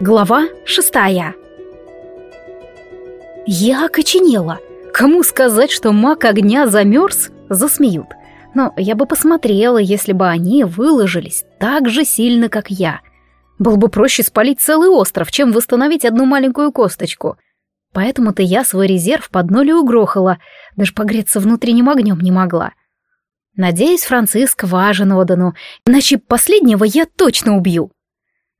Глава шестая Я окоченела. Кому сказать, что маг огня замерз, засмеют. Но я бы посмотрела, если бы они выложились так же сильно, как я. Было бы проще спалить целый остров, чем восстановить одну маленькую косточку. Поэтому-то я свой резерв под ноль угрохала, даже погреться внутренним огнем не могла. Надеюсь, Франциск важен Одану, иначе последнего я точно убью.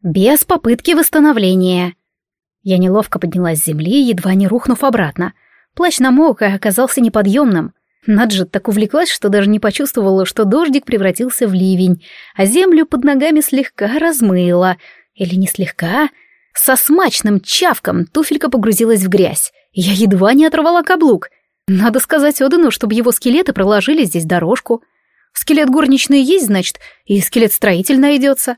Без попытки восстановления. Я неловко поднялась с земли, едва не рухнув обратно. Плащ намок и оказался неподъемным. Наджет так увлеклась, что даже не почувствовала, что дождик превратился в ливень, а землю под ногами слегка размыло. Или не слегка? Со смачным чавком туфелька погрузилась в грязь. Я едва не оторвала каблук. Надо сказать Одану, чтобы его скелеты проложили здесь дорожку. Скелет горничной есть, значит, и скелет строитель найдется.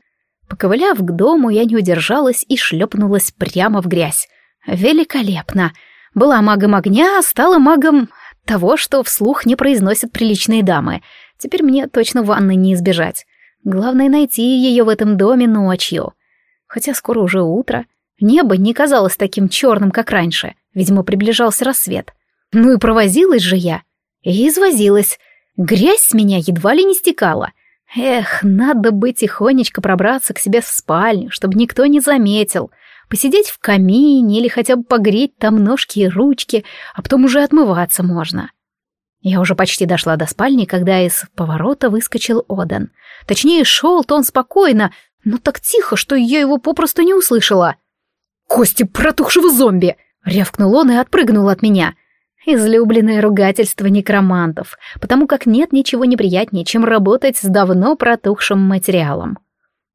Поковыляв к дому, я не удержалась и шлепнулась прямо в грязь. Великолепно! Была магом огня, а стала магом того, что вслух не произносят приличные дамы. Теперь мне точно ванны не избежать. Главное найти ее в этом доме ночью. Хотя скоро уже утро. Небо не казалось таким черным, как раньше. Видимо, приближался рассвет. Ну и провозилась же я. И извозилась. Грязь с меня едва ли не стекала — Эх, надо бы тихонечко пробраться к себе в спальню, чтобы никто не заметил. Посидеть в камине или хотя бы погреть там ножки и ручки, а потом уже отмываться можно. Я уже почти дошла до спальни, когда из поворота выскочил Оден. Точнее, шел-то он спокойно, но так тихо, что я его попросту не услышала. «Кости протухшего зомби!» — рявкнул он и отпрыгнул от меня — Излюбленное ругательство некромантов, потому как нет ничего неприятнее, чем работать с давно протухшим материалом.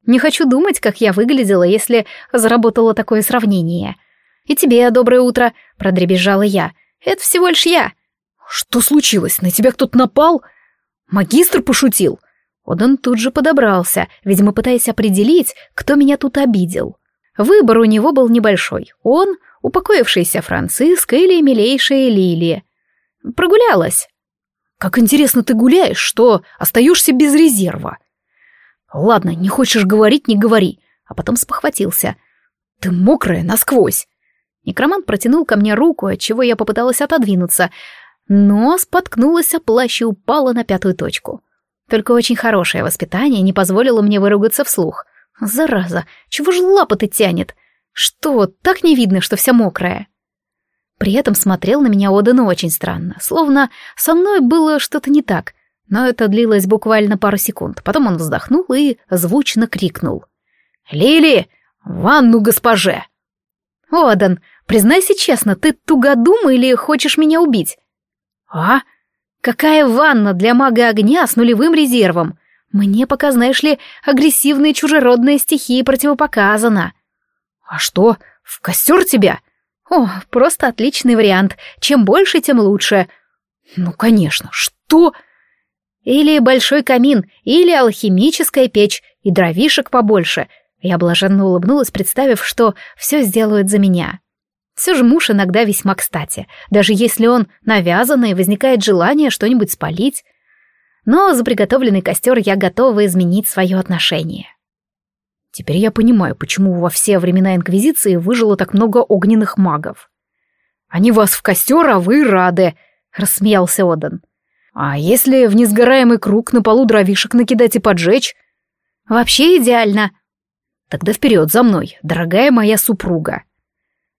Не хочу думать, как я выглядела, если заработала такое сравнение. «И тебе доброе утро», — продребезжала я. «Это всего лишь я». «Что случилось? На тебя кто-то напал?» «Магистр пошутил». Одан тут же подобрался, видимо, пытаясь определить, кто меня тут обидел. Выбор у него был небольшой. Он упокоившаяся Франциска или милейшая Лилия. Прогулялась. Как интересно ты гуляешь, что остаешься без резерва. Ладно, не хочешь говорить, не говори. А потом спохватился. Ты мокрая насквозь. Некромант протянул ко мне руку, от чего я попыталась отодвинуться, но споткнулась о плащ и упала на пятую точку. Только очень хорошее воспитание не позволило мне выругаться вслух. Зараза, чего же лапы-то тянет? Что, так не видно, что вся мокрая? При этом смотрел на меня Одан очень странно, словно со мной было что-то не так, но это длилось буквально пару секунд. Потом он вздохнул и звучно крикнул. «Лили, ванну госпоже!» «Одан, признайся честно, ты тугодум или хочешь меня убить?» «А? Какая ванна для мага огня с нулевым резервом? Мне пока, знаешь ли, агрессивные чужеродные стихии противопоказано. «А что, в костер тебя?» «О, просто отличный вариант. Чем больше, тем лучше». «Ну, конечно, что?» «Или большой камин, или алхимическая печь, и дровишек побольше». Я блаженно улыбнулась, представив, что все сделают за меня. Все же муж иногда весьма кстати, даже если он навязанный, возникает желание что-нибудь спалить. Но за приготовленный костер я готова изменить свое отношение. Теперь я понимаю, почему во все времена Инквизиции выжило так много огненных магов. Они вас в костер, а вы рады, — рассмеялся Одан. А если в несгораемый круг на полу дровишек накидать и поджечь? Вообще идеально. Тогда вперед за мной, дорогая моя супруга.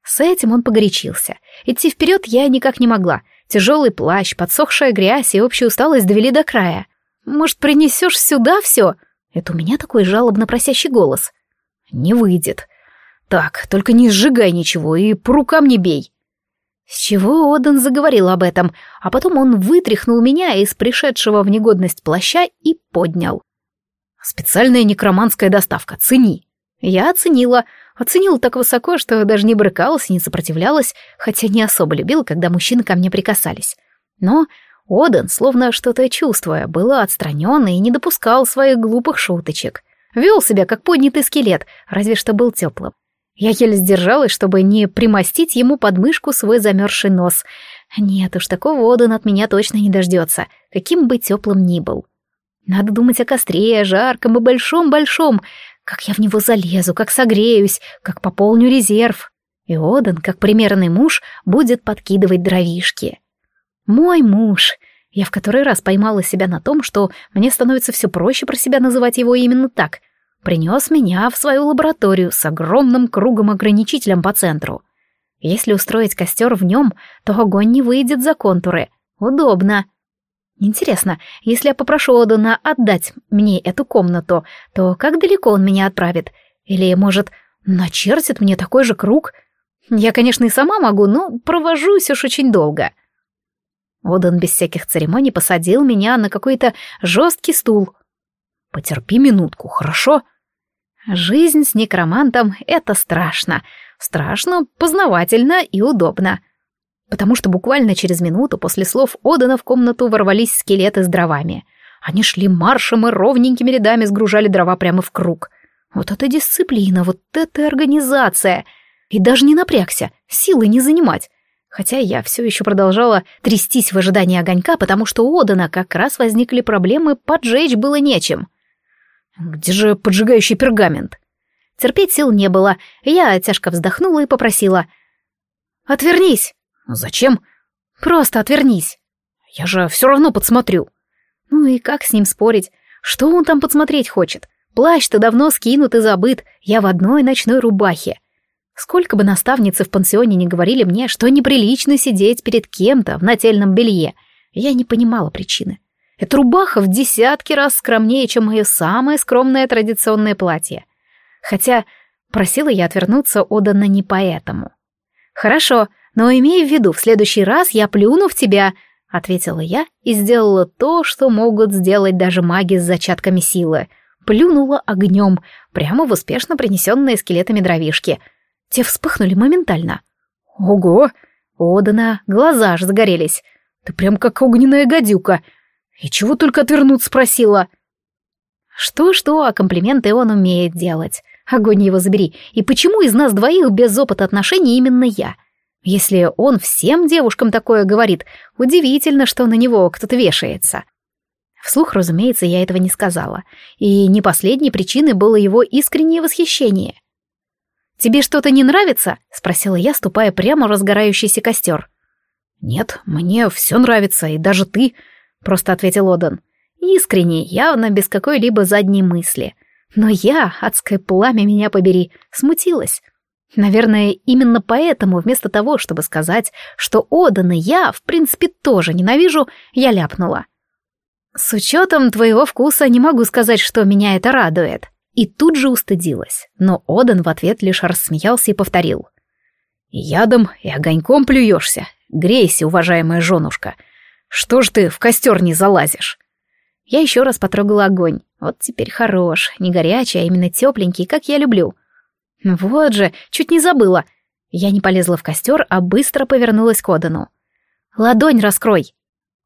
С этим он погорячился. Идти вперед я никак не могла. Тяжелый плащ, подсохшая грязь и общая усталость довели до края. Может, принесешь сюда все? — это у меня такой жалобно просящий голос. Не выйдет. Так, только не сжигай ничего и по рукам не бей. С чего Оден заговорил об этом, а потом он вытряхнул меня из пришедшего в негодность плаща и поднял. Специальная некроманская доставка, цени. Я оценила, оценила так высоко, что даже не брыкалась и не сопротивлялась, хотя не особо любила, когда мужчины ко мне прикасались. Но Оден, словно что-то чувствуя, был отстранен и не допускал своих глупых шуточек. Вел себя как поднятый скелет, разве что был теплым. Я еле сдержалась, чтобы не примостить ему под мышку свой замерзший нос. Нет уж, такого Оден от меня точно не дождется, каким бы теплым ни был. Надо думать о костре, жарком и большом-большом. как я в него залезу, как согреюсь, как пополню резерв. И Оден, как примерный муж, будет подкидывать дровишки. Мой муж. Я в который раз поймала себя на том, что мне становится все проще про себя называть его именно так. Принес меня в свою лабораторию с огромным кругом-ограничителем по центру. Если устроить костер в нем, то огонь не выйдет за контуры. Удобно. Интересно, если я попрошу Одана отдать мне эту комнату, то как далеко он меня отправит? Или, может, начертит мне такой же круг? Я, конечно, и сама могу, но провожусь уж очень долго. Одан без всяких церемоний посадил меня на какой-то жесткий стул. «Потерпи минутку, хорошо?» Жизнь с некромантом — это страшно. Страшно, познавательно и удобно потому что буквально через минуту после слов Одана в комнату ворвались скелеты с дровами. Они шли маршем и ровненькими рядами сгружали дрова прямо в круг. Вот это дисциплина, вот это организация. И даже не напрягся, силы не занимать. Хотя я все еще продолжала трястись в ожидании огонька, потому что у Одана как раз возникли проблемы, поджечь было нечем. Где же поджигающий пергамент? Терпеть сил не было, я тяжко вздохнула и попросила. «Отвернись!» «Зачем?» «Просто отвернись. Я же все равно подсмотрю». Ну и как с ним спорить? Что он там подсмотреть хочет? Плащ-то давно скинут и забыт, я в одной ночной рубахе. Сколько бы наставницы в пансионе не говорили мне, что неприлично сидеть перед кем-то в нательном белье, я не понимала причины. Эта рубаха в десятки раз скромнее, чем мое самое скромное традиционное платье. Хотя просила я отвернуться отдана не поэтому. «Хорошо, но имей в виду, в следующий раз я плюну в тебя», — ответила я и сделала то, что могут сделать даже маги с зачатками силы. Плюнула огнем, прямо в успешно принесенные скелетами дровишки. Те вспыхнули моментально. «Ого!» Одана, глаза аж загорелись. «Ты прям как огненная гадюка!» «И чего только отвернуться спросила?» Что-что, а комплименты он умеет делать. Огонь его забери. И почему из нас двоих без опыта отношений именно я?» Если он всем девушкам такое говорит, удивительно, что на него кто-то вешается. Вслух, разумеется, я этого не сказала. И не последней причиной было его искреннее восхищение. «Тебе что-то не нравится?» — спросила я, ступая прямо в разгорающийся костер. «Нет, мне все нравится, и даже ты», — просто ответил Одан. Искренне, явно без какой-либо задней мысли. Но я, адское пламя меня побери, смутилась. Наверное, именно поэтому вместо того, чтобы сказать, что Одана я, в принципе, тоже ненавижу, я ляпнула. «С учетом твоего вкуса не могу сказать, что меня это радует». И тут же устыдилась, но Одан в ответ лишь рассмеялся и повторил. «Ядом и огоньком плюешься. Грейся, уважаемая женушка. Что ж ты в костер не залазишь?» Я еще раз потрогала огонь. Вот теперь хорош, не горячий, а именно тепленький, как я люблю. Вот же, чуть не забыла. Я не полезла в костер, а быстро повернулась к Одану. «Ладонь раскрой!»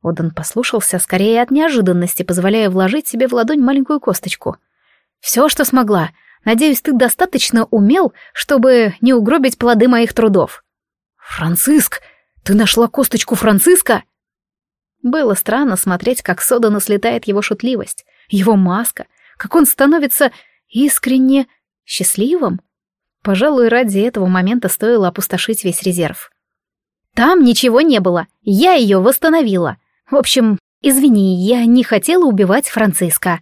Одан послушался скорее от неожиданности, позволяя вложить себе в ладонь маленькую косточку. «Все, что смогла. Надеюсь, ты достаточно умел, чтобы не угробить плоды моих трудов». «Франциск! Ты нашла косточку Франциска?» Было странно смотреть, как с Одана слетает его шутливость, его маска, как он становится искренне счастливым. Пожалуй, ради этого момента стоило опустошить весь резерв. Там ничего не было, я ее восстановила. В общем, извини, я не хотела убивать Франциска.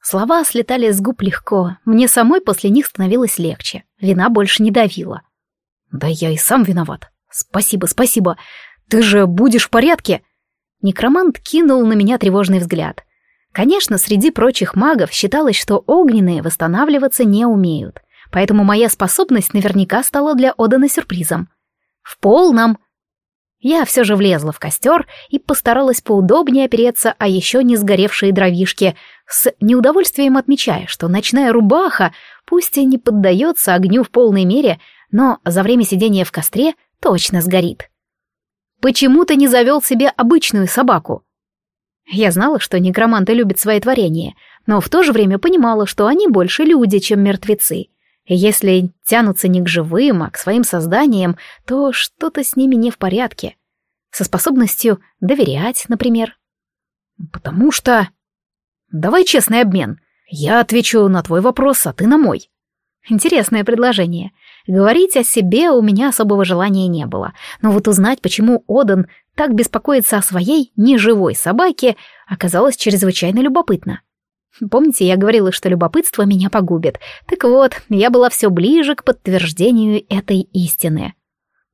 Слова слетали с губ легко, мне самой после них становилось легче, вина больше не давила. Да я и сам виноват. Спасибо, спасибо. Ты же будешь в порядке? Некромант кинул на меня тревожный взгляд. Конечно, среди прочих магов считалось, что огненные восстанавливаться не умеют поэтому моя способность наверняка стала для Одана сюрпризом. В полном. Я все же влезла в костер и постаралась поудобнее опереться о еще не сгоревшие дровишки, с неудовольствием отмечая, что ночная рубаха, пусть и не поддается огню в полной мере, но за время сидения в костре точно сгорит. Почему ты не завел себе обычную собаку? Я знала, что некроманты любят свои творения, но в то же время понимала, что они больше люди, чем мертвецы, и если тянутся не к живым, а к своим созданиям, то что-то с ними не в порядке. Со способностью доверять, например. Потому что... Давай честный обмен. Я отвечу на твой вопрос, а ты на мой. Интересное предложение. Говорить о себе у меня особого желания не было, но вот узнать, почему Одан так беспокоится о своей неживой собаке, оказалось чрезвычайно любопытно. Помните, я говорила, что любопытство меня погубит? Так вот, я была все ближе к подтверждению этой истины.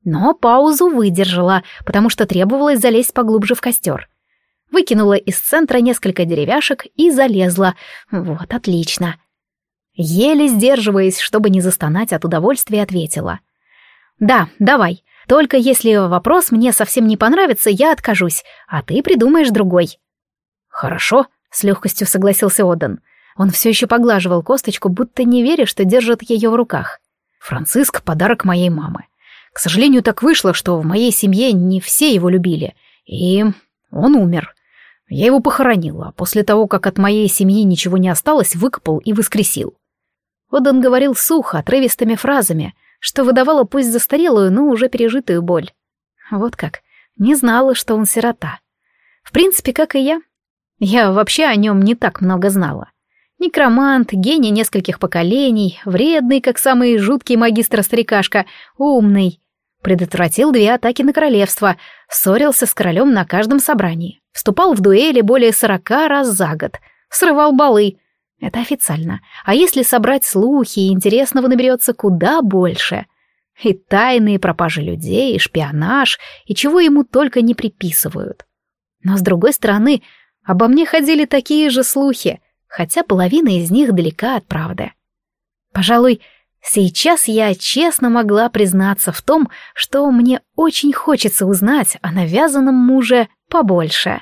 Но паузу выдержала, потому что требовалось залезть поглубже в костер. Выкинула из центра несколько деревяшек и залезла. Вот, отлично. Еле сдерживаясь, чтобы не застонать от удовольствия, ответила. «Да, давай. Только если вопрос мне совсем не понравится, я откажусь, а ты придумаешь другой». «Хорошо», — с легкостью согласился Одан. Он все еще поглаживал косточку, будто не веря, что держит ее в руках. «Франциск — подарок моей мамы. К сожалению, так вышло, что в моей семье не все его любили, и он умер. Я его похоронила, а после того, как от моей семьи ничего не осталось, выкопал и воскресил». Одан говорил сухо, отрывистыми фразами, что выдавало пусть застарелую, но уже пережитую боль. Вот как. Не знала, что он сирота. В принципе, как и я. Я вообще о нем не так много знала. Некромант, гений нескольких поколений, вредный, как самый жуткий магистр-старикашка, умный. Предотвратил две атаки на королевство, ссорился с королем на каждом собрании, вступал в дуэли более сорока раз за год, срывал балы. Это официально. А если собрать слухи, интересного наберется куда больше. И тайные пропажи людей, и шпионаж, и чего ему только не приписывают. Но, с другой стороны, Обо мне ходили такие же слухи, хотя половина из них далека от правды. Пожалуй, сейчас я честно могла признаться в том, что мне очень хочется узнать о навязанном муже побольше.